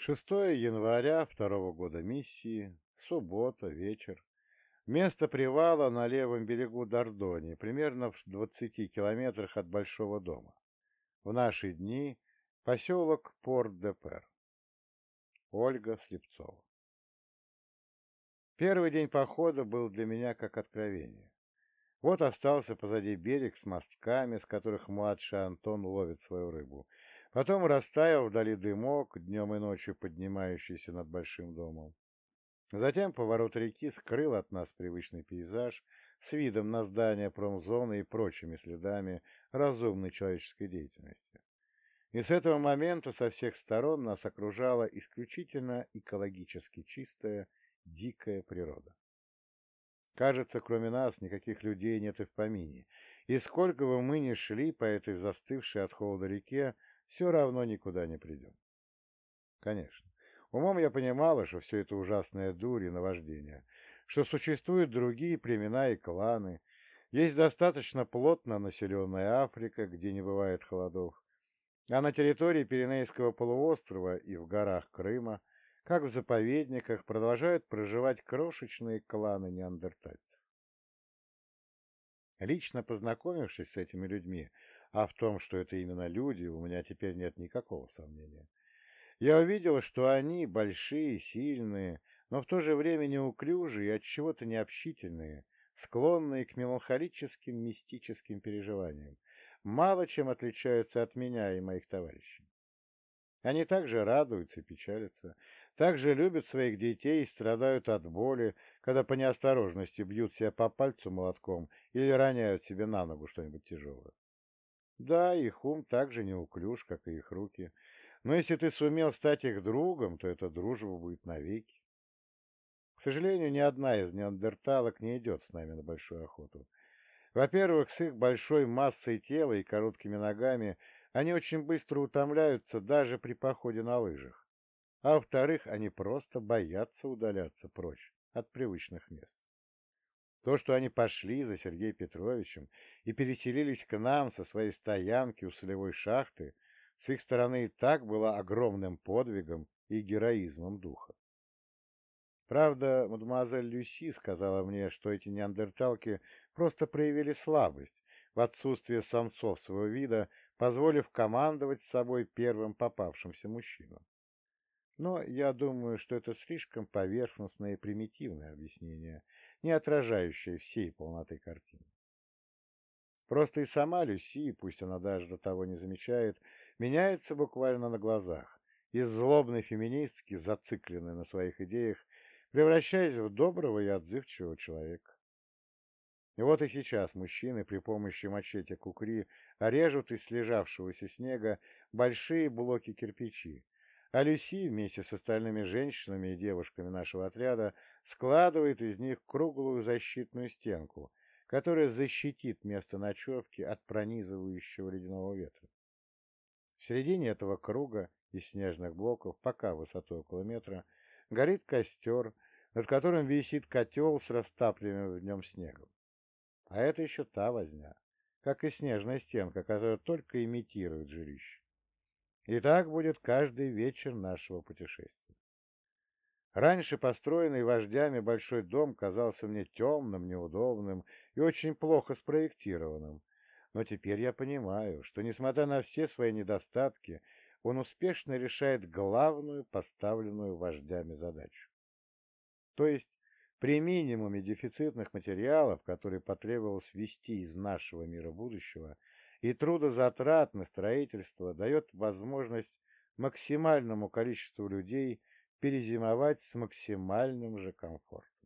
6 января второго года миссии, суббота, вечер. Место привала на левом берегу Дордони, примерно в 20 километрах от Большого дома. В наши дни поселок Порт-де-Пер. Ольга Слепцова Первый день похода был для меня как откровение. Вот остался позади берег с мостками, с которых младший Антон ловит свою рыбу. Потом растаял вдали дымок, днем и ночью поднимающийся над большим домом. Затем поворот реки скрыл от нас привычный пейзаж с видом на здания промзоны и прочими следами разумной человеческой деятельности. И с этого момента со всех сторон нас окружала исключительно экологически чистая, дикая природа. Кажется, кроме нас никаких людей нет и в помине, и сколько бы мы ни шли по этой застывшей от холода реке, все равно никуда не придем. Конечно, умом я понимала, что все это ужасная дурь и наваждение, что существуют другие племена и кланы, есть достаточно плотно населенная Африка, где не бывает холодов, а на территории Пиренейского полуострова и в горах Крыма как в заповедниках продолжают проживать крошечные кланы неандертальцев. Лично познакомившись с этими людьми, а в том, что это именно люди, у меня теперь нет никакого сомнения, я увидел, что они большие, сильные, но в то же время неуклюжие и от чего-то необщительные, склонные к меланхолическим мистическим переживаниям, мало чем отличаются от меня и моих товарищей. Они также радуются и печалятся, также любят своих детей и страдают от боли, когда по неосторожности бьют себя по пальцу молотком или роняют себе на ногу что-нибудь тяжелое. Да, их ум так же неуклюж, как и их руки, но если ты сумел стать их другом, то эта дружба будет навеки. К сожалению, ни одна из неандерталок не идет с нами на большую охоту. Во-первых, с их большой массой тела и короткими ногами они очень быстро утомляются даже при походе на лыжах а во-вторых, они просто боятся удаляться прочь от привычных мест. То, что они пошли за Сергеем Петровичем и переселились к нам со своей стоянки у солевой шахты, с их стороны и так было огромным подвигом и героизмом духа. Правда, мадемуазель Люси сказала мне, что эти неандерталки просто проявили слабость в отсутствие самцов своего вида, позволив командовать собой первым попавшимся мужчинам. Но я думаю, что это слишком поверхностное и примитивное объяснение, не отражающее всей полноты картины. Просто и сама Люси, пусть она даже до того не замечает, меняется буквально на глазах, из злобной феминистки, зацикленной на своих идеях, превращаясь в доброго и отзывчивого человека. И вот и сейчас мужчины при помощи мачете кукри режут из слежавшегося снега большие блоки кирпичи, а Люси вместе с остальными женщинами и девушками нашего отряда складывает из них круглую защитную стенку, которая защитит место ночевки от пронизывающего ледяного ветра. В середине этого круга из снежных блоков, пока высотой около метра, горит костер, над которым висит котел с растапливаемым в нем снегом. А это еще та возня, как и снежная стенка, которая только имитирует жилище. И так будет каждый вечер нашего путешествия. Раньше построенный вождями большой дом казался мне темным, неудобным и очень плохо спроектированным, но теперь я понимаю, что, несмотря на все свои недостатки, он успешно решает главную поставленную вождями задачу. То есть при минимуме дефицитных материалов, которые потребовалось ввести из нашего мира будущего, и трудозатрат на строительство дает возможность максимальному количеству людей перезимовать с максимальным же комфортом.